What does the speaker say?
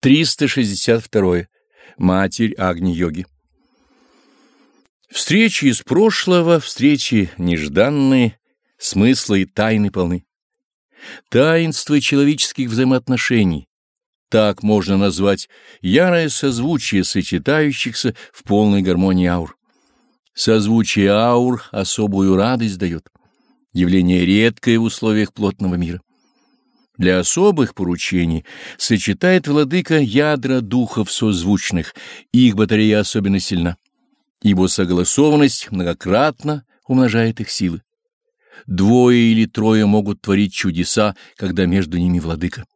362. Матерь Агни-йоги. Встречи из прошлого, встречи нежданные, смысла и тайны полны. Таинство человеческих взаимоотношений. Так можно назвать ярое созвучие сочетающихся в полной гармонии аур. Созвучие аур особую радость дает. Явление редкое в условиях плотного мира. Для особых поручений сочетает владыка ядра духов созвучных, их батарея особенно сильна, ибо согласованность многократно умножает их силы. Двое или трое могут творить чудеса, когда между ними владыка.